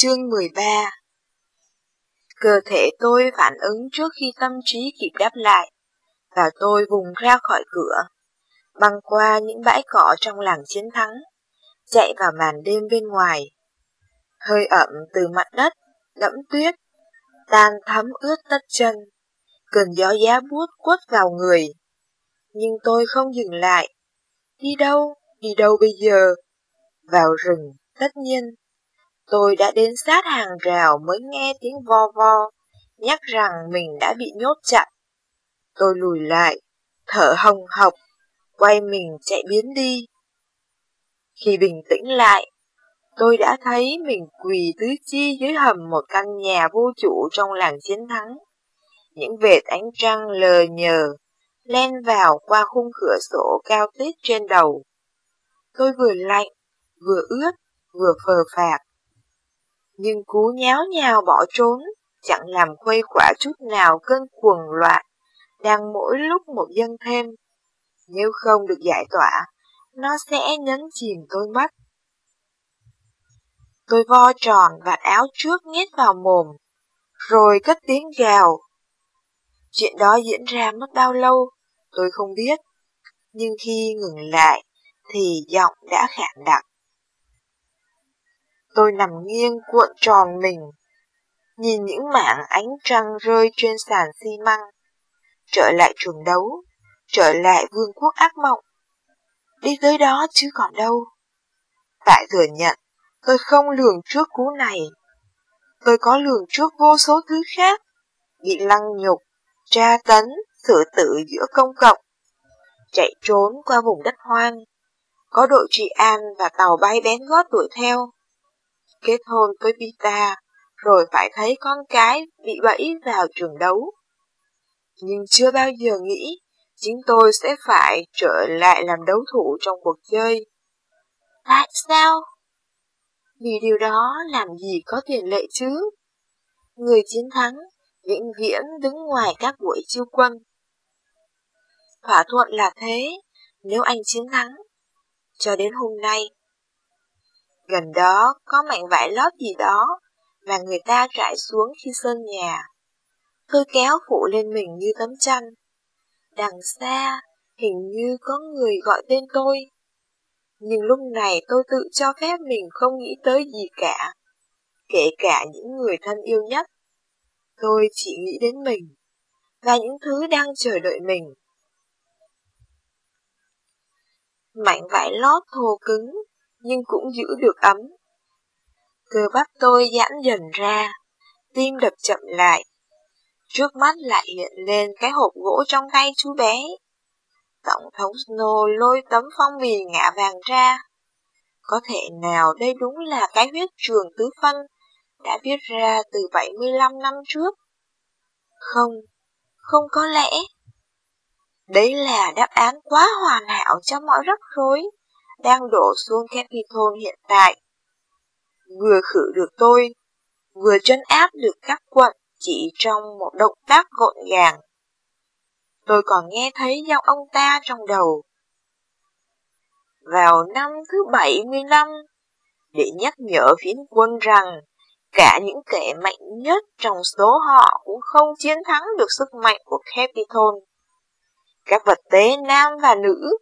Chương 13 Cơ thể tôi phản ứng trước khi tâm trí kịp đáp lại, và tôi vùng ra khỏi cửa, băng qua những bãi cỏ trong làng chiến thắng, chạy vào màn đêm bên ngoài. Hơi ẩm từ mặt đất, đẫm tuyết, tan thấm ướt tất chân, cơn gió giá buốt quất vào người. Nhưng tôi không dừng lại. Đi đâu? Đi đâu bây giờ? Vào rừng, tất nhiên. Tôi đã đến sát hàng rào mới nghe tiếng vo vo, nhắc rằng mình đã bị nhốt chặt. Tôi lùi lại, thở hồng hộc, quay mình chạy biến đi. Khi bình tĩnh lại, tôi đã thấy mình quỳ tứ chi dưới hầm một căn nhà vô chủ trong làng chiến thắng. Những vệt ánh trăng lờ nhờ, len vào qua khung cửa sổ cao tít trên đầu. Tôi vừa lạnh, vừa ướt, vừa phờ phạc. Nhưng cú nháo nhào bỏ trốn, chẳng làm khuây khỏa chút nào cơn cuồng loạn, đang mỗi lúc một dâng thêm. Nếu không được giải tỏa, nó sẽ nhấn chìm tôi mất. Tôi vo tròn vạt áo trước nhét vào mồm, rồi cất tiếng gào. Chuyện đó diễn ra mất bao lâu, tôi không biết, nhưng khi ngừng lại, thì giọng đã khản đặc. Tôi nằm nghiêng cuộn tròn mình, nhìn những mảng ánh trăng rơi trên sàn xi măng. Trở lại trường đấu, trở lại vương quốc ác mộng. Đi tới đó chứ còn đâu. tại thừa nhận, tôi không lường trước cú này. Tôi có lường trước vô số thứ khác, bị lăng nhục, tra tấn, xử tử giữa công cộng, chạy trốn qua vùng đất hoang, có đội trị an và tàu bay bén gót đuổi theo. Kết hôn với Pita, rồi phải thấy con cái bị bẫy vào trường đấu. Nhưng chưa bao giờ nghĩ chính tôi sẽ phải trở lại làm đấu thủ trong cuộc chơi. Tại sao? Vì điều đó làm gì có tiền lệ chứ? Người chiến thắng vĩnh viễn đứng ngoài các buổi chiêu quân. Thỏa thuận là thế, nếu anh chiến thắng. Cho đến hôm nay, gần đó có mảnh vải lót gì đó mà người ta trải xuống khi sơn nhà. Tôi kéo phụ lên mình như tấm chăn. Đằng xa, hình như có người gọi tên tôi. Nhưng lúc này tôi tự cho phép mình không nghĩ tới gì cả, kể cả những người thân yêu nhất. Tôi chỉ nghĩ đến mình, và những thứ đang chờ đợi mình. Mảnh vải lót thô cứng, nhưng cũng giữ được ấm. Cơ bắp tôi giãn dần ra, tim đập chậm lại. Trước mắt lại hiện lên cái hộp gỗ trong tay chú bé. Tổng thống Snow lôi tấm phong bì ngã vàng ra. Có thể nào đây đúng là cái huyết trường tứ phân đã viết ra từ 75 năm trước? Không, không có lẽ. Đấy là đáp án quá hoàn hảo cho mọi rắc rối đang đổ xuống Capitol hiện tại. Vừa khử được tôi, vừa trấn áp được các quận chỉ trong một động tác gọn gàng. Tôi còn nghe thấy giọng ông ta trong đầu. Vào năm thứ 75, để nhắc nhở phiến quân rằng cả những kẻ mạnh nhất trong số họ cũng không chiến thắng được sức mạnh của Capitol. Các vật tế nam và nữ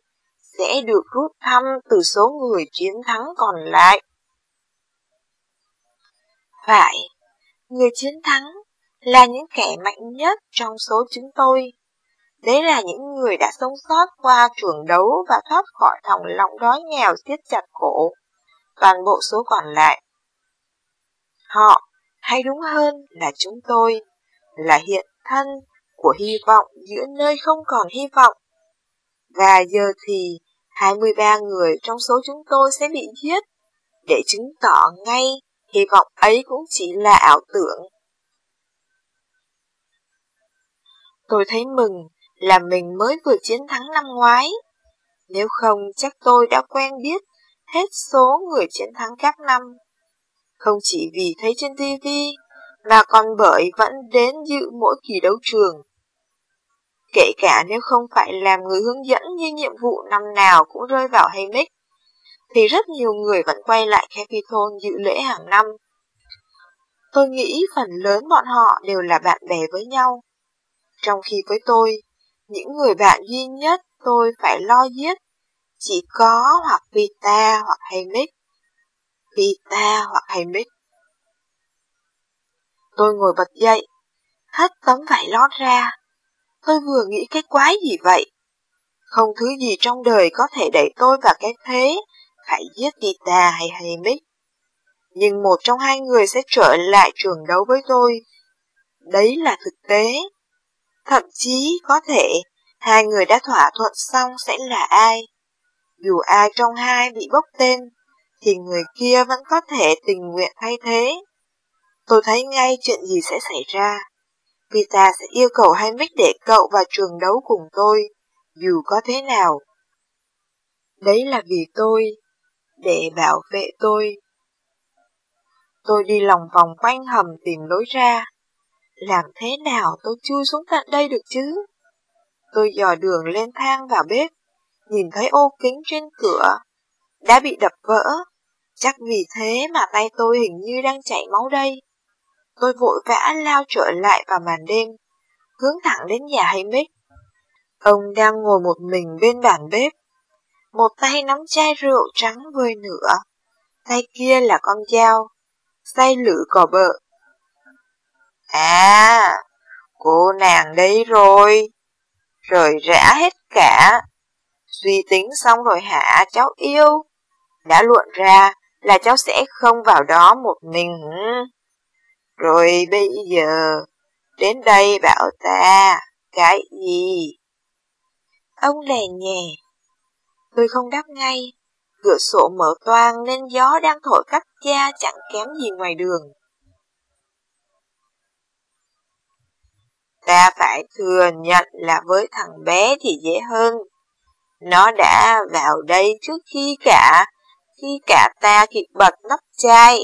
sẽ được rút thăm từ số người chiến thắng còn lại. Phải, người chiến thắng là những kẻ mạnh nhất trong số chúng tôi. Đấy là những người đã sống sót qua trường đấu và thoát khỏi thòng lọng đói nghèo siết chặt cổ. Toàn bộ số còn lại. Họ, hay đúng hơn là chúng tôi, là hiện thân của hy vọng giữa nơi không còn hy vọng. Và giờ thì 23 người trong số chúng tôi sẽ bị giết, để chứng tỏ ngay hy vọng ấy cũng chỉ là ảo tưởng. Tôi thấy mừng là mình mới vừa chiến thắng năm ngoái. Nếu không chắc tôi đã quen biết hết số người chiến thắng các năm. Không chỉ vì thấy trên TV, mà còn bởi vẫn đến dự mỗi kỳ đấu trường. Kể cả nếu không phải làm người hướng dẫn như nhiệm vụ năm nào cũng rơi vào hay thì rất nhiều người vẫn quay lại Capitol dự lễ hàng năm. Tôi nghĩ phần lớn bọn họ đều là bạn bè với nhau. Trong khi với tôi, những người bạn duy nhất tôi phải lo giết chỉ có hoặc Vita hoặc Haymick. Vita hoặc Haymick. Tôi ngồi bật dậy, hất tấm vải lót ra. Tôi vừa nghĩ cái quái gì vậy? Không thứ gì trong đời có thể đẩy tôi vào cái thế phải giết Tita hay Haymick. Nhưng một trong hai người sẽ trở lại trường đấu với tôi. Đấy là thực tế. Thậm chí có thể hai người đã thỏa thuận xong sẽ là ai. Dù ai trong hai bị bốc tên, thì người kia vẫn có thể tình nguyện thay thế. Tôi thấy ngay chuyện gì sẽ xảy ra. Vita sẽ yêu cầu hai Mick để cậu vào trường đấu cùng tôi, dù có thế nào. Đấy là vì tôi, để bảo vệ tôi. Tôi đi lòng vòng quanh hầm tìm lối ra. Làm thế nào tôi chui xuống tận đây được chứ? Tôi dò đường lên thang vào bếp, nhìn thấy ô kính trên cửa, đã bị đập vỡ. Chắc vì thế mà tay tôi hình như đang chảy máu đây. Tôi vội vã lao trở lại vào màn đêm, hướng thẳng đến nhà hay mít. Ông đang ngồi một mình bên bàn bếp, một tay nắm chai rượu trắng vơi nửa, tay kia là con dao, say lử cỏ bợ. À, cô nàng đây rồi, rời rã hết cả. Suy tính xong rồi hả cháu yêu? Đã luận ra là cháu sẽ không vào đó một mình. Rồi bây giờ, đến đây bảo ta, cái gì? Ông lè nhẹ. Tôi không đáp ngay, cửa sổ mở toang nên gió đang thổi cắt cha chẳng kém gì ngoài đường. Ta phải thừa nhận là với thằng bé thì dễ hơn. Nó đã vào đây trước khi cả, khi cả ta kịp bật nắp chai,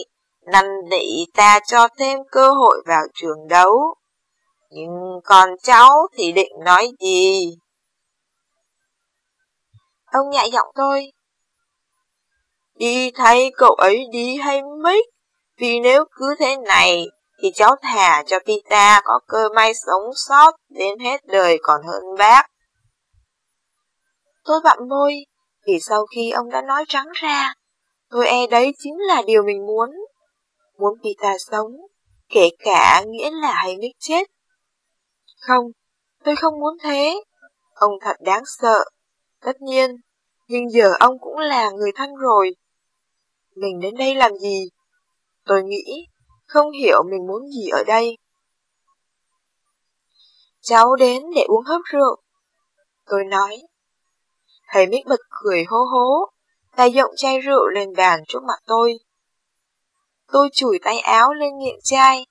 năn nỉ ta cho thêm cơ hội vào trường đấu. Nhưng còn cháu thì định nói gì? Ông nhại giọng tôi. Đi thay cậu ấy đi hay mấy? Vì nếu cứ thế này, thì cháu thà cho Pita có cơ may sống sót đến hết đời còn hơn bác. Tôi bặm môi, vì sau khi ông đã nói trắng ra, tôi e đấy chính là điều mình muốn. Muốn Pita sống, kể cả nghĩa là hay biết chết. Không, tôi không muốn thế. Ông thật đáng sợ. Tất nhiên, nhưng giờ ông cũng là người thân rồi. Mình đến đây làm gì? Tôi nghĩ, không hiểu mình muốn gì ở đây. Cháu đến để uống hớp rượu. Tôi nói. Thầy Mít bật cười hố hố, tay dọng chai rượu lên bàn trước mặt tôi. Tôi chùi tay áo lên miệng chai.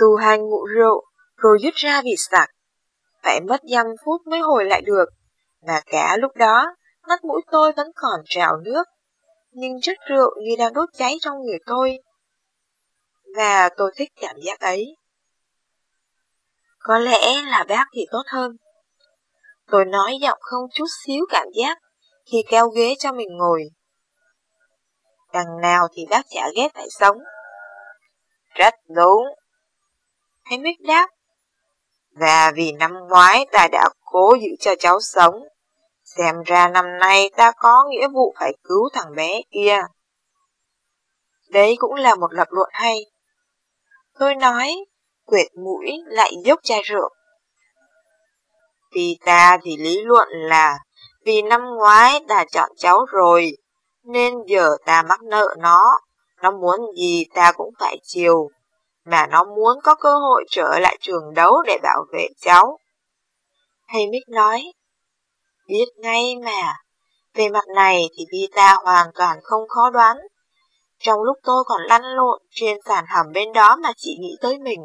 Tù hành ngụ rượu, rồi dứt ra vì sặc. Phải mất dăm phút mới hồi lại được, mà cả lúc đó, mắt mũi tôi vẫn còn trào nước. Nhưng chất rượu như đang đốt cháy trong người tôi. Và tôi thích cảm giác ấy. Có lẽ là bác thì tốt hơn. Tôi nói giọng không chút xíu cảm giác khi kéo ghế cho mình ngồi. Đằng nào thì bác chả ghét phải sống. Rất đúng. Hay Mít đáp. Và vì năm ngoái ta đã cố giữ cho cháu sống, xem ra năm nay ta có nghĩa vụ phải cứu thằng bé kia. Đấy cũng là một lập luận hay. Tôi nói, quyệt mũi lại dốc chai rượu. Vì ta thì lý luận là vì năm ngoái ta chọn cháu rồi, nên giờ ta mắc nợ nó. Nó muốn gì ta cũng phải chiều, mà nó muốn có cơ hội trở lại trường đấu để bảo vệ cháu. Hay Mích nói, biết ngay mà, về mặt này thì Vita hoàn toàn không khó đoán. Trong lúc tôi còn lăn lộn trên sàn hầm bên đó mà chỉ nghĩ tới mình,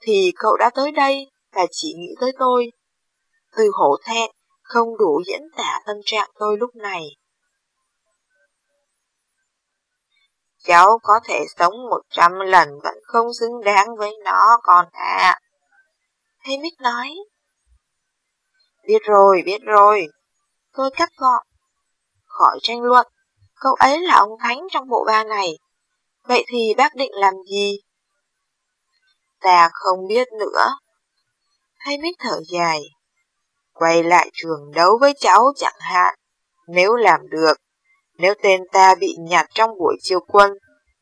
thì cậu đã tới đây và chỉ nghĩ tới tôi. Từ hổ thẹn, không đủ diễn tả tâm trạng tôi lúc này. Cháu có thể sống một trăm lần vẫn không xứng đáng với nó con à. Hay Mít nói. Biết rồi, biết rồi. Tôi cắt gọn. Khỏi tranh luận, cậu ấy là ông Thánh trong bộ ba này. Vậy thì bác định làm gì? ta không biết nữa. Hay mít thở dài. Quay lại trường đấu với cháu chẳng hạn, nếu làm được. Nếu tên ta bị nhặt trong buổi chiêu quân,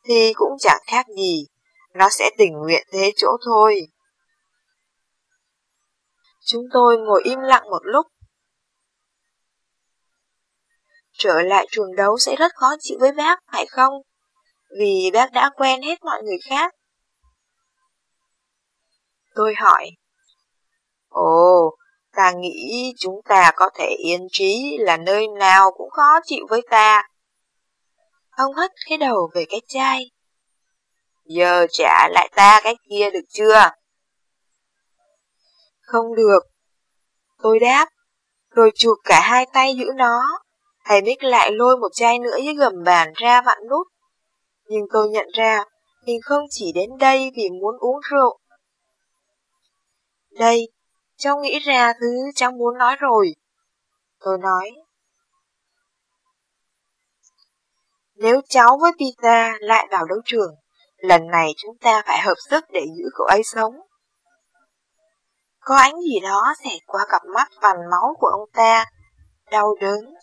thì cũng chẳng khác gì, nó sẽ tình nguyện thế chỗ thôi. Chúng tôi ngồi im lặng một lúc. Trở lại trường đấu sẽ rất khó chịu với bác, phải không? Vì bác đã quen hết mọi người khác. Tôi hỏi. Ồ, ta nghĩ chúng ta có thể yên trí là nơi nào cũng khó chịu với ta. Ông hất cái đầu về cái chai. Giờ trả lại ta cái kia được chưa? Không được. Tôi đáp, rồi chuột cả hai tay giữ nó. Thầy Mích lại lôi một chai nữa dưới gầm bàn ra vặn nút. Nhưng tôi nhận ra, mình không chỉ đến đây vì muốn uống rượu. Đây, cháu nghĩ ra thứ cháu muốn nói rồi. Tôi nói. Nếu cháu với Pita lại vào đấu trường, lần này chúng ta phải hợp sức để giữ cậu ấy sống. Có ánh gì đó xẹt qua cặp mắt vằn máu của ông ta, đau đớn.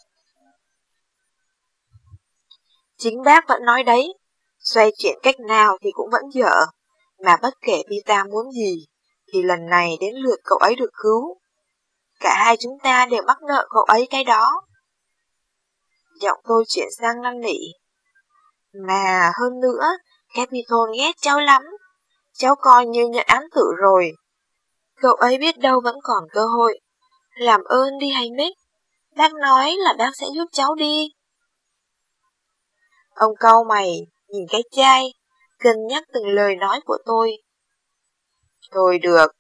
Chính bác vẫn nói đấy, xoay chuyển cách nào thì cũng vẫn dở, mà bất kể Pita muốn gì, thì lần này đến lượt cậu ấy được cứu. Cả hai chúng ta đều mắc nợ cậu ấy cái đó. Giọng tôi chuyển sang năn nỉ. Mà hơn nữa, Capitol ghét cháu lắm. Cháu coi như nhận án tử rồi. Cậu ấy biết đâu vẫn còn cơ hội. Làm ơn đi hay mít. Bác nói là bác sẽ giúp cháu đi. Ông câu mày, nhìn cái chai, cân nhắc từng lời nói của tôi. Thôi được.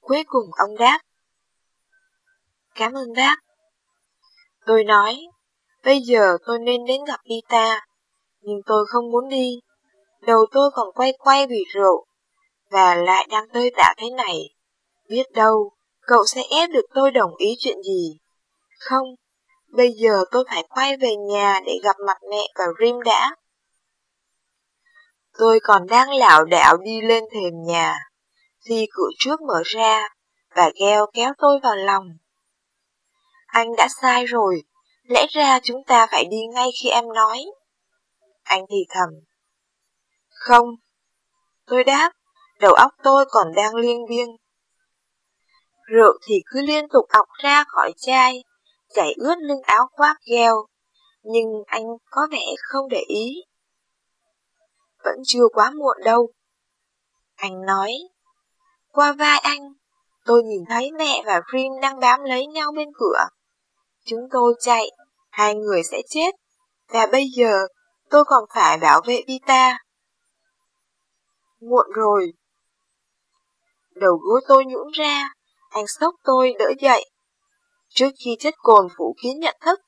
Cuối cùng ông đáp. Cảm ơn bác. Tôi nói, bây giờ tôi nên đến gặp Pita, nhưng tôi không muốn đi. Đầu tôi còn quay quay vì rượu, và lại đang tơi tả thế này. Biết đâu, cậu sẽ ép được tôi đồng ý chuyện gì. Không, bây giờ tôi phải quay về nhà để gặp mặt mẹ và Rim đã. Tôi còn đang lảo đảo đi lên thềm nhà, thì cửa trước mở ra, và Gheo kéo tôi vào lòng. Anh đã sai rồi, lẽ ra chúng ta phải đi ngay khi em nói. Anh thì thầm. Không. Tôi đáp, đầu óc tôi còn đang liên biên. Rượu thì cứ liên tục ọc ra khỏi chai, chảy ướt lưng áo khoác gheo, nhưng anh có vẻ không để ý. Vẫn chưa quá muộn đâu. Anh nói, qua vai anh, tôi nhìn thấy mẹ và Green đang bám lấy nhau bên cửa. Chúng tôi chạy, hai người sẽ chết, và bây giờ tôi còn phải bảo vệ Vita. Muộn rồi. Đầu gối tôi nhũn ra, anh sốc tôi đỡ dậy. Trước khi chất cồn phủ kiến nhận thức,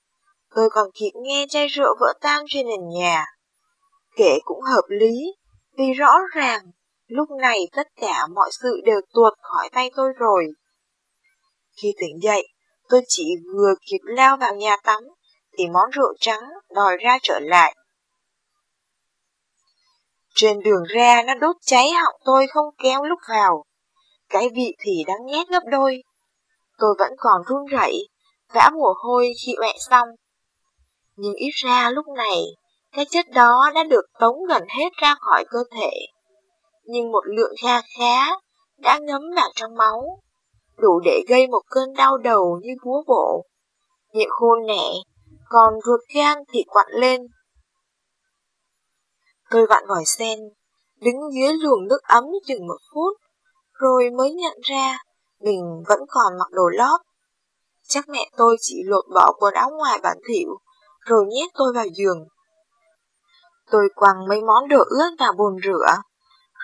tôi còn kịp nghe chai rượu vỡ tan trên nền nhà. Kể cũng hợp lý, vì rõ ràng, lúc này tất cả mọi sự đều tuột khỏi tay tôi rồi. Khi tỉnh dậy, tôi chỉ vừa kịp lao vào nhà tắm, thì món rượu trắng đòi ra trở lại. Trên đường ra nó đốt cháy họng tôi không kéo lúc vào. Cái vị thì đáng nhét gấp đôi. Tôi vẫn còn run rẩy, vã mồ hôi khi mẹ xong. Nhưng ít ra lúc này, cái chất đó đã được tống gần hết ra khỏi cơ thể. Nhưng một lượng kha khá đã ngấm vào trong máu, đủ để gây một cơn đau đầu như búa bộ. Miệng khôn nẻ, còn ruột gan thì quặn lên Tôi vặn vòi sen, đứng dưới luồng nước ấm chừng một phút, rồi mới nhận ra mình vẫn còn mặc đồ lót. Chắc mẹ tôi chỉ lột bỏ quần áo ngoài bản thỉu, rồi nhét tôi vào giường. Tôi quăng mấy món đồ ướt vào bồn rửa,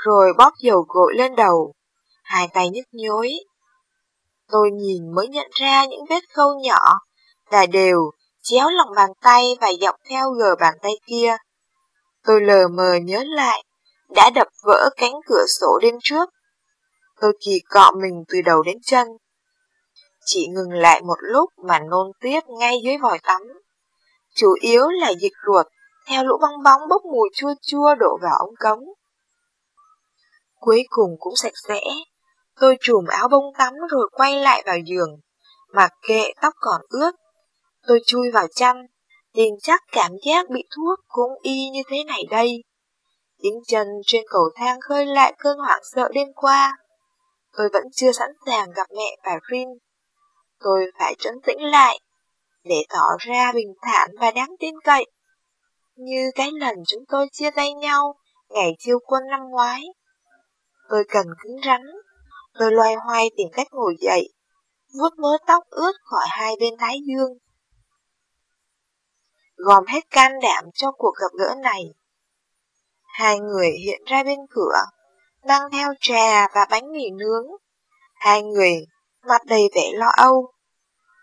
rồi bóp dầu gội lên đầu, hai tay nhức nhối. Tôi nhìn mới nhận ra những vết khâu nhỏ và đều chéo lòng bàn tay và dọc theo gờ bàn tay kia. Tôi lờ mờ nhớ lại, đã đập vỡ cánh cửa sổ đêm trước. Tôi kỳ cọ mình từ đầu đến chân. Chỉ ngừng lại một lúc mà nôn tiếp ngay dưới vòi tắm. Chủ yếu là dịch ruột, theo lũ bong bóng bốc mùi chua chua đổ vào ống cống. Cuối cùng cũng sạch sẽ. Tôi trùm áo bông tắm rồi quay lại vào giường. Mặc kệ tóc còn ướt. Tôi chui vào chăn. Nhìn chắc cảm giác bị thuốc cũng y như thế này đây. Tiếng chân trên cầu thang khơi lại cơn hoảng sợ đêm qua. Tôi vẫn chưa sẵn sàng gặp mẹ và Rin. Tôi phải trấn tĩnh lại, để tỏ ra bình thản và đáng tin cậy. Như cái lần chúng tôi chia tay nhau ngày chiêu quân năm ngoái. Tôi cần cứng rắn, tôi loay hoay tìm cách ngồi dậy, vuốt mớ tóc ướt khỏi hai bên thái dương. Gom hết can đảm cho cuộc gặp gỡ này. Hai người hiện ra bên cửa, mang theo trà và bánh mì nướng. Hai người mặt đầy vẻ lo âu.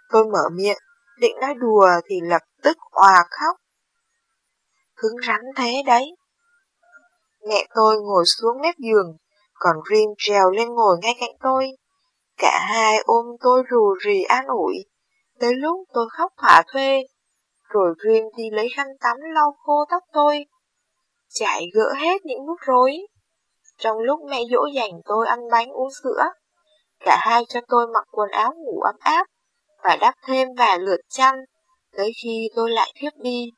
Tôi mở miệng, định nói đùa thì lập tức òa khóc. Hứng rắn thế đấy. Mẹ tôi ngồi xuống mép giường, còn Rim trèo lên ngồi ngay cạnh tôi. Cả hai ôm tôi rù rì an ủi, tới lúc tôi khóc thỏa thuê. Rồi Dream đi lấy khăn tắm lau khô tóc tôi, chạy gỡ hết những nút rối. Trong lúc mẹ dỗ dành tôi ăn bánh uống sữa, cả hai cho tôi mặc quần áo ngủ ấm áp và đắp thêm vài lượt chăn, tới khi tôi lại thiếp đi.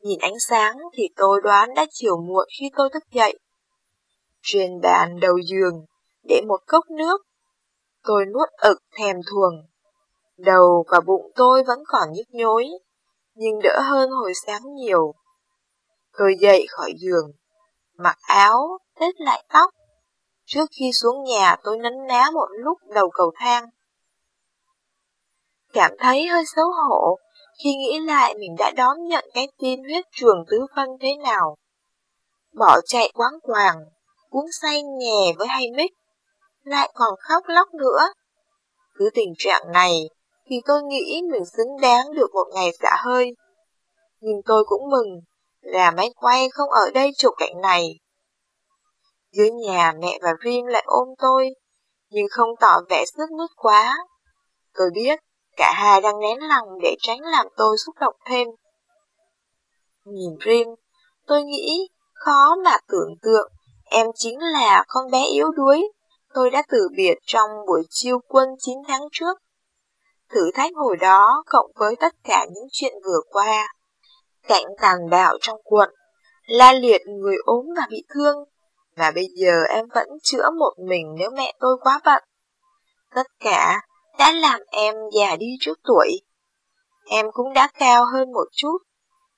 Nhìn ánh sáng thì tôi đoán đã chiều muộn khi tôi thức dậy. Trên bàn đầu giường, để một cốc nước. Tôi nuốt ực thèm thuồng. Đầu và bụng tôi vẫn còn nhức nhối, nhưng đỡ hơn hồi sáng nhiều. Tôi dậy khỏi giường, mặc áo, tết lại tóc. Trước khi xuống nhà tôi nấn ná một lúc đầu cầu thang. Cảm thấy hơi xấu hổ khi nghĩ lại mình đã đón nhận cái tin huyết trường tứ phân thế nào. Bỏ chạy quán quàng, cuốn say nhè với hay mít, lại còn khóc lóc nữa. Cứ tình trạng này thì tôi nghĩ mình xứng đáng được một ngày xả hơi. Nhưng tôi cũng mừng là máy quay không ở đây chụp cảnh này. Dưới nhà mẹ và Rim lại ôm tôi, nhưng không tỏ vẻ sức mướt quá. Tôi biết cả hai đang nén lòng để tránh làm tôi xúc động thêm. Nhìn Rim, tôi nghĩ khó mà tưởng tượng em chính là con bé yếu đuối tôi đã từ biệt trong buổi chiêu quân 9 tháng trước. Thử thách hồi đó cộng với tất cả những chuyện vừa qua, cảnh tàn bạo trong cuộn, la liệt người ốm và bị thương, và bây giờ em vẫn chữa một mình nếu mẹ tôi quá bận. Tất cả đã làm em già đi trước tuổi. Em cũng đã cao hơn một chút,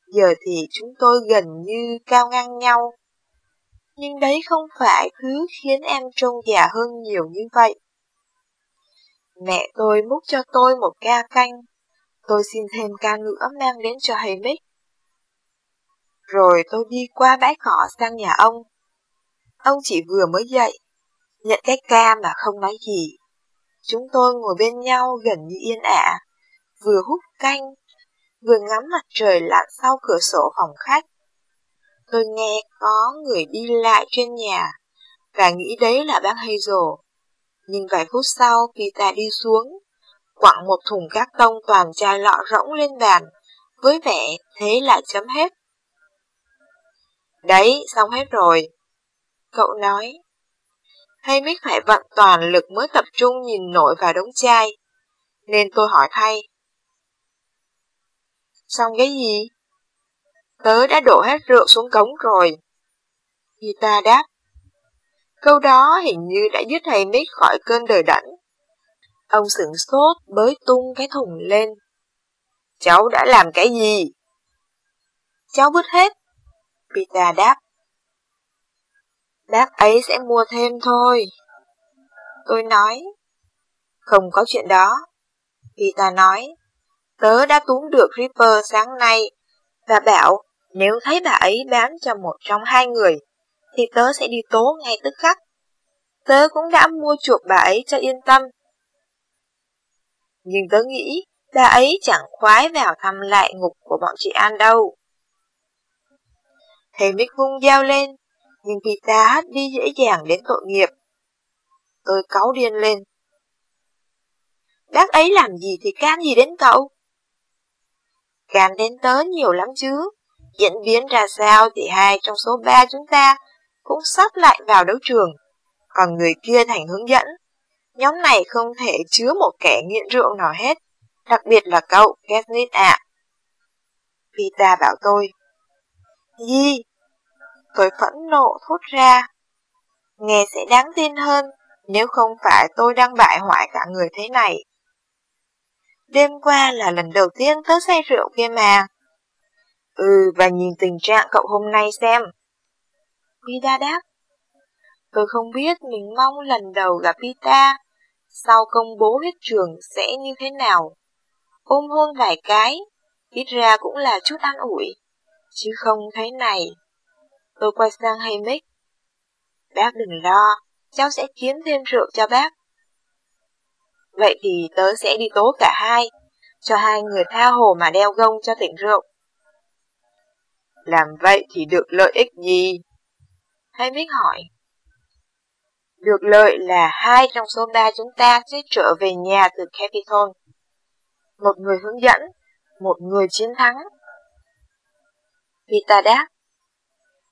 giờ thì chúng tôi gần như cao ngang nhau. Nhưng đấy không phải thứ khiến em trông già hơn nhiều như vậy. Mẹ tôi múc cho tôi một ca canh, tôi xin thêm ca nữa mang đến cho Hamick. Rồi tôi đi qua bãi cỏ sang nhà ông. Ông chỉ vừa mới dậy, nhận cái ca mà không nói gì. Chúng tôi ngồi bên nhau gần như yên ả, vừa hút canh, vừa ngắm mặt trời lặn sau cửa sổ phòng khách. Tôi nghe có người đi lại trên nhà, và nghĩ đấy là bác Hazel. Nhưng vài phút sau, Pita đi xuống, quặng một thùng các tông toàn chai lọ rỗng lên bàn, với vẻ thế là chấm hết. Đấy, xong hết rồi. Cậu nói. Hay biết phải vận toàn lực mới tập trung nhìn nổi vào đống chai, nên tôi hỏi thay. Xong cái gì? Tớ đã đổ hết rượu xuống cống rồi. Gita đáp. Câu đó hình như đã dứt thầy mít khỏi cơn đời đảnh Ông sửng sốt bới tung cái thùng lên. Cháu đã làm cái gì? Cháu vứt hết. Pita đáp. Bác ấy sẽ mua thêm thôi. Tôi nói. Không có chuyện đó. Pita nói. Tớ đã túm được Ripper sáng nay và bảo nếu thấy bà ấy bán cho một trong hai người, thì tớ sẽ đi tố ngay tức khắc. Tớ cũng đã mua chuộc bà ấy cho yên tâm. Nhưng tớ nghĩ bà ấy chẳng khoái vào thăm lại ngục của bọn chị An đâu. Thầy Mick vung dao lên, nhưng Pita hất đi dễ dàng đến tội nghiệp. Tôi cáu điên lên. Bác ấy làm gì thì can gì đến cậu? Can đến tớ nhiều lắm chứ diễn biến ra sao thì hai trong số ba chúng ta cũng sắp lại vào đấu trường, còn người kia thành hướng dẫn. Nhóm này không thể chứa một kẻ nghiện rượu nào hết, đặc biệt là cậu, Katniss ạ. À. Pita bảo tôi. Di! Tôi phẫn nộ thốt ra. Nghe sẽ đáng tin hơn nếu không phải tôi đang bại hoại cả người thế này. Đêm qua là lần đầu tiên tớ say rượu kia mà. Ừ, và nhìn tình trạng cậu hôm nay xem. Vida đáp. Tôi không biết mình mong lần đầu gặp Pita, sau công bố hết trường sẽ như thế nào. Ôm hôn vài cái, ít ra cũng là chút an ủi, chứ không thế này. Tôi quay sang Haymick. Bác đừng lo, cháu sẽ kiếm thêm rượu cho bác. Vậy thì tớ sẽ đi tố cả hai, cho hai người tha hồ mà đeo gông cho tỉnh rượu. Làm vậy thì được lợi ích gì? Haymick hỏi. Được lợi là hai trong số ba chúng ta sẽ trở về nhà từ Capitol. Một người hướng dẫn, một người chiến thắng. Vita đáp,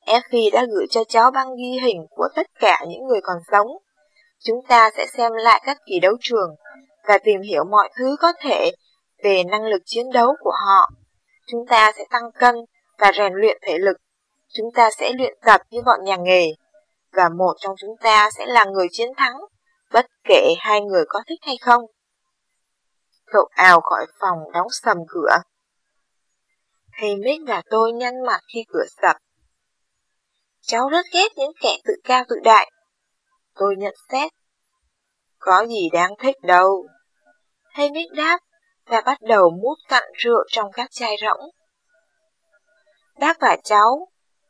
Effie đã gửi cho cháu băng ghi hình của tất cả những người còn sống. Chúng ta sẽ xem lại các kỳ đấu trường và tìm hiểu mọi thứ có thể về năng lực chiến đấu của họ. Chúng ta sẽ tăng cân và rèn luyện thể lực. Chúng ta sẽ luyện tập như bọn nhà nghề và một trong chúng ta sẽ là người chiến thắng, bất kể hai người có thích hay không. Cậu ào khỏi phòng đóng sầm cửa. Thầy Mít và tôi nhăn mặt khi cửa sập. Cháu rất ghét những kẻ tự cao tự đại. Tôi nhận xét. Có gì đáng thích đâu. Thầy Mít đáp và bắt đầu mút cặn rượu trong các chai rỗng. Bác và cháu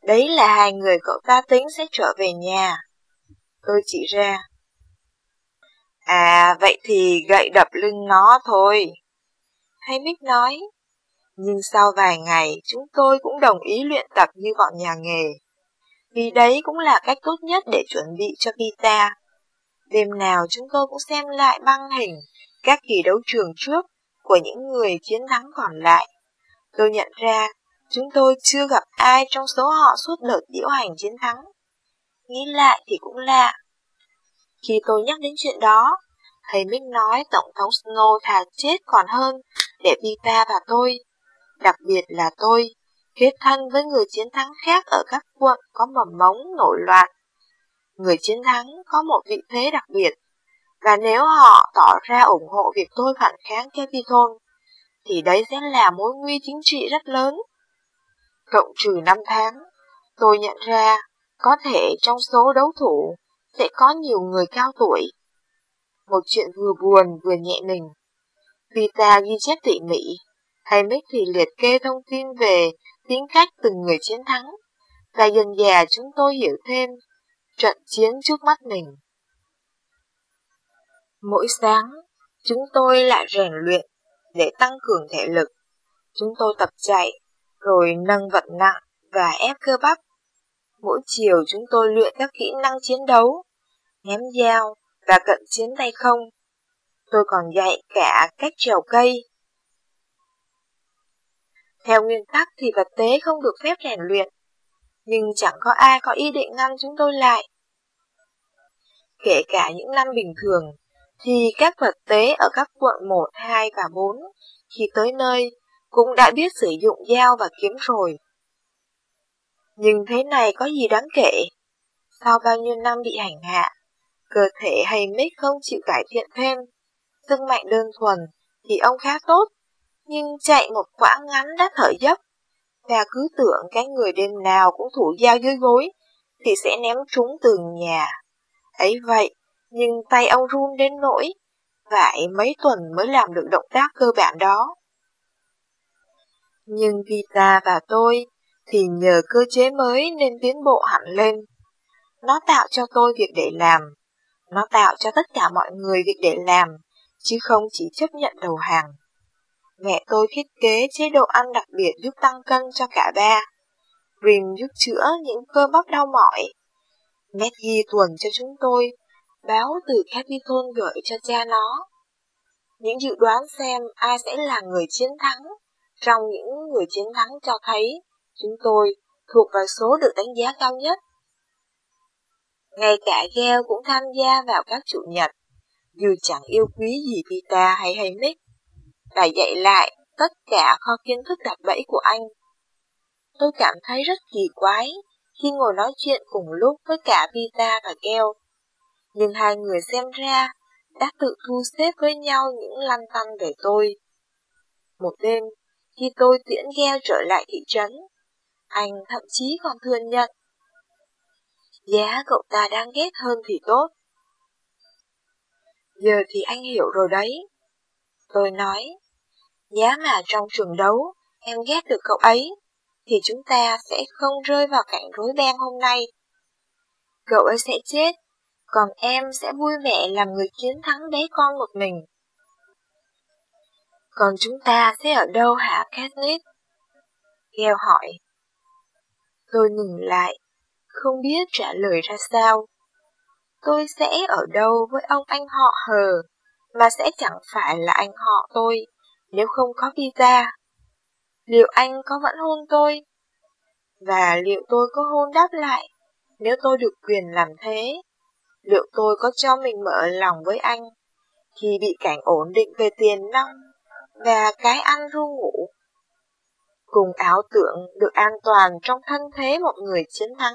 Đấy là hai người cậu ta tính sẽ trở về nhà. Tôi chỉ ra. À, vậy thì gậy đập lưng nó thôi. Hay Mick nói. Nhưng sau vài ngày, chúng tôi cũng đồng ý luyện tập như bọn nhà nghề. Vì đấy cũng là cách tốt nhất để chuẩn bị cho Pita. Đêm nào chúng tôi cũng xem lại băng hình các kỳ đấu trường trước của những người chiến thắng còn lại. Tôi nhận ra Chúng tôi chưa gặp ai trong số họ suốt đợt diễu hành chiến thắng. Nghĩ lại thì cũng lạ. Khi tôi nhắc đến chuyện đó, thầy Minh nói Tổng thống Snow thà chết còn hơn để Pita và tôi, đặc biệt là tôi, kết thân với người chiến thắng khác ở các quận có mầm mống nổi loạn. Người chiến thắng có một vị thế đặc biệt, và nếu họ tỏ ra ủng hộ việc tôi phản kháng Capitol, thì đấy sẽ là mối nguy chính trị rất lớn cộng trừ 5 tháng, tôi nhận ra có thể trong số đấu thủ sẽ có nhiều người cao tuổi. Một chuyện vừa buồn vừa nhẹ mình. Vita ghi chép tỉ mỉ, hay Mick thì liệt kê thông tin về tính cách từng người chiến thắng, và dần dà chúng tôi hiểu thêm trận chiến trước mắt mình. Mỗi sáng, chúng tôi lại rèn luyện để tăng cường thể lực. Chúng tôi tập chạy, rồi nâng vật nặng và ép cơ bắp. Mỗi chiều chúng tôi luyện các kỹ năng chiến đấu, ném dao và cận chiến tay không. Tôi còn dạy cả cách trèo cây. Theo nguyên tắc thì vật tế không được phép rèn luyện, nhưng chẳng có ai có ý định ngăn chúng tôi lại. Kể cả những năm bình thường, thì các vật tế ở các quận 1, 2 và 4 khi tới nơi cũng đã biết sử dụng dao và kiếm rồi. Nhưng thế này có gì đáng kể? Sau bao nhiêu năm bị hành hạ, cơ thể hay mít không chịu cải thiện thêm. sức mạnh đơn thuần thì ông khá tốt, nhưng chạy một quãng ngắn đã thở dốc. Và cứ tưởng cái người đêm nào cũng thủ dao dưới gối, thì sẽ ném chúng từ nhà. Ấy vậy, nhưng tay ông run đến nỗi, phải mấy tuần mới làm được động tác cơ bản đó. Nhưng Vita và tôi thì nhờ cơ chế mới nên tiến bộ hẳn lên. Nó tạo cho tôi việc để làm. Nó tạo cho tất cả mọi người việc để làm, chứ không chỉ chấp nhận đầu hàng. Mẹ tôi thiết kế chế độ ăn đặc biệt giúp tăng cân cho cả ba. Rim giúp chữa những cơ bắp đau mỏi. Maggie tuần cho chúng tôi, báo từ Capitol gửi cho cha nó. Những dự đoán xem ai sẽ là người chiến thắng trong những người chiến thắng cho thấy chúng tôi thuộc vào số được đánh giá cao nhất. Ngay cả Gale cũng tham gia vào các chủ nhật, dù chẳng yêu quý gì Pita hay Haymick, và dạy lại tất cả kho kiến thức đặt bẫy của anh. Tôi cảm thấy rất kỳ quái khi ngồi nói chuyện cùng lúc với cả Pita và Gale. Nhưng hai người xem ra đã tự thu xếp với nhau những lăn tăn về tôi. Một đêm, khi tôi tiễn gheo trở lại thị trấn, anh thậm chí còn thừa nhận. Giá cậu ta đang ghét hơn thì tốt. Giờ thì anh hiểu rồi đấy. Tôi nói, giá mà trong trường đấu em ghét được cậu ấy, thì chúng ta sẽ không rơi vào cảnh rối beng hôm nay. Cậu ấy sẽ chết, còn em sẽ vui vẻ làm người chiến thắng bé con một mình. Còn chúng ta sẽ ở đâu hả Katniss? gheo hỏi. Tôi ngừng lại, không biết trả lời ra sao. Tôi sẽ ở đâu với ông anh họ hờ, mà sẽ chẳng phải là anh họ tôi, nếu không có visa. Liệu anh có vẫn hôn tôi? Và liệu tôi có hôn đáp lại, nếu tôi được quyền làm thế? Liệu tôi có cho mình mở lòng với anh, khi bị cảnh ổn định về tiền năng và cái ăn ru ngủ? cùng ảo tưởng được an toàn trong thân thế một người chiến thắng,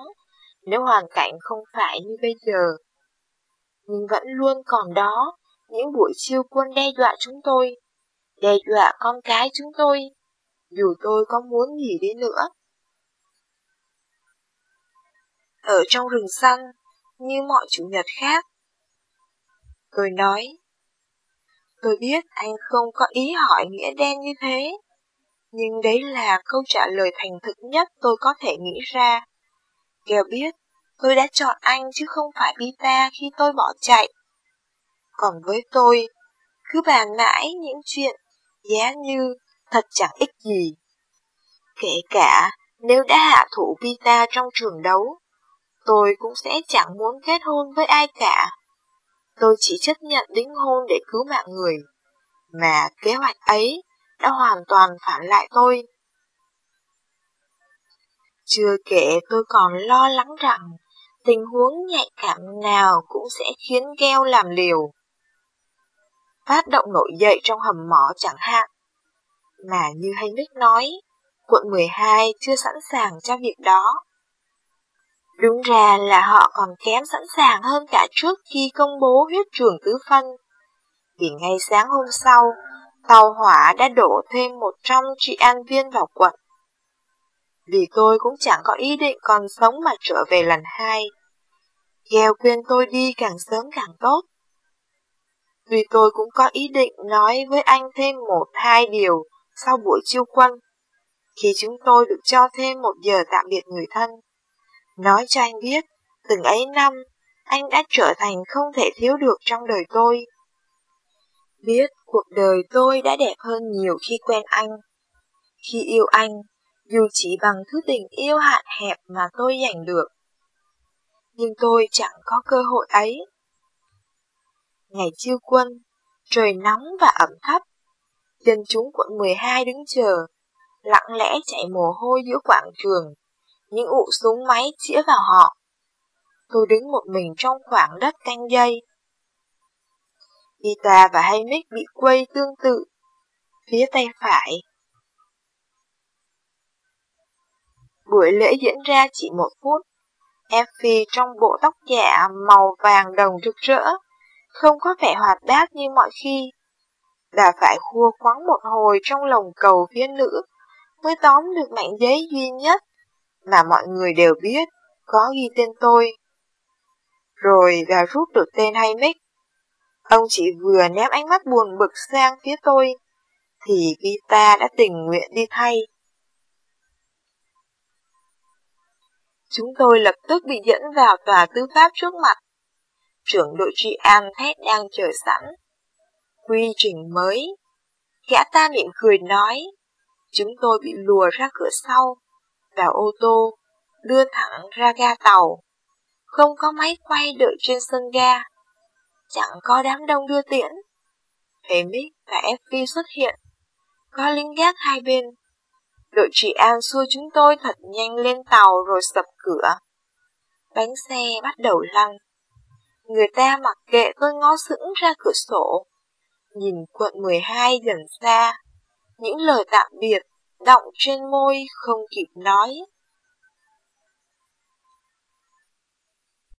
nếu hoàn cảnh không phải như bây giờ. Nhưng vẫn luôn còn đó, những buổi chiêu quân đe dọa chúng tôi, đe dọa con cái chúng tôi, dù tôi có muốn gì đi nữa. Ở trong rừng xanh, như mọi chủ nhật khác. Tôi nói, tôi biết anh không có ý hỏi nghĩa đen như thế, nhưng đấy là câu trả lời thành thực nhất tôi có thể nghĩ ra. Kèo biết, tôi đã chọn anh chứ không phải Bita khi tôi bỏ chạy. Còn với tôi, cứ bàn mãi những chuyện giá như thật chẳng ích gì. Kể cả nếu đã hạ thủ Bita trong trường đấu, tôi cũng sẽ chẳng muốn kết hôn với ai cả. Tôi chỉ chấp nhận đính hôn để cứu mạng người, mà kế hoạch ấy đã hoàn toàn phản lại tôi. Chưa kể tôi còn lo lắng rằng tình huống nhạy cảm nào cũng sẽ khiến gheo làm liều. Phát động nổi dậy trong hầm mỏ chẳng hạn. Mà như Haymick nói, quận 12 chưa sẵn sàng cho việc đó. Đúng ra là họ còn kém sẵn sàng hơn cả trước khi công bố huyết trường tứ phân. Vì ngay sáng hôm sau, tàu hỏa đã đổ thêm 100 trị an viên vào quận. Vì tôi cũng chẳng có ý định còn sống mà trở về lần hai. Gheo khuyên tôi đi càng sớm càng tốt. Vì tôi cũng có ý định nói với anh thêm một hai điều sau buổi chiêu quân, khi chúng tôi được cho thêm một giờ tạm biệt người thân. Nói cho anh biết, từng ấy năm, anh đã trở thành không thể thiếu được trong đời tôi biết cuộc đời tôi đã đẹp hơn nhiều khi quen anh. Khi yêu anh, dù chỉ bằng thứ tình yêu hạn hẹp mà tôi giành được. Nhưng tôi chẳng có cơ hội ấy. Ngày chiêu quân, trời nóng và ẩm thấp. Dân chúng quận 12 đứng chờ, lặng lẽ chạy mồ hôi giữa quảng trường, những ụ súng máy chĩa vào họ. Tôi đứng một mình trong khoảng đất canh dây, Ita và Haymick bị quay tương tự, phía tay phải. Buổi lễ diễn ra chỉ một phút. Effie trong bộ tóc giả màu vàng đồng rực rỡ, không có vẻ hoạt bát như mọi khi. Đã phải khua khoắng một hồi trong lồng cầu phía nữ mới tóm được mảnh giấy duy nhất mà mọi người đều biết có ghi tên tôi. Rồi và rút được tên Haymick. Ông chỉ vừa ném ánh mắt buồn bực sang phía tôi, thì Gita đã tình nguyện đi thay. Chúng tôi lập tức bị dẫn vào tòa tư pháp trước mặt. Trưởng đội trị an thét đang chờ sẵn. Quy trình mới. Gã ta miệng cười nói, chúng tôi bị lùa ra cửa sau, vào ô tô, đưa thẳng ra ga tàu. Không có máy quay đợi trên sân ga chẳng có đám đông đưa tiễn. Hamick và Effie xuất hiện, có lính gác hai bên. Đội trị an xua chúng tôi thật nhanh lên tàu rồi sập cửa. Bánh xe bắt đầu lăn. Người ta mặc kệ tôi ngó sững ra cửa sổ. Nhìn quận 12 dần xa. Những lời tạm biệt động trên môi không kịp nói.